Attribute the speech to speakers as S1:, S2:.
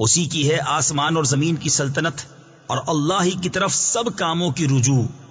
S1: اسی کی ہے آسمان اور زمین کی سلطنت اور اللہ ہی کی طرف سب کاموں کی رجوع۔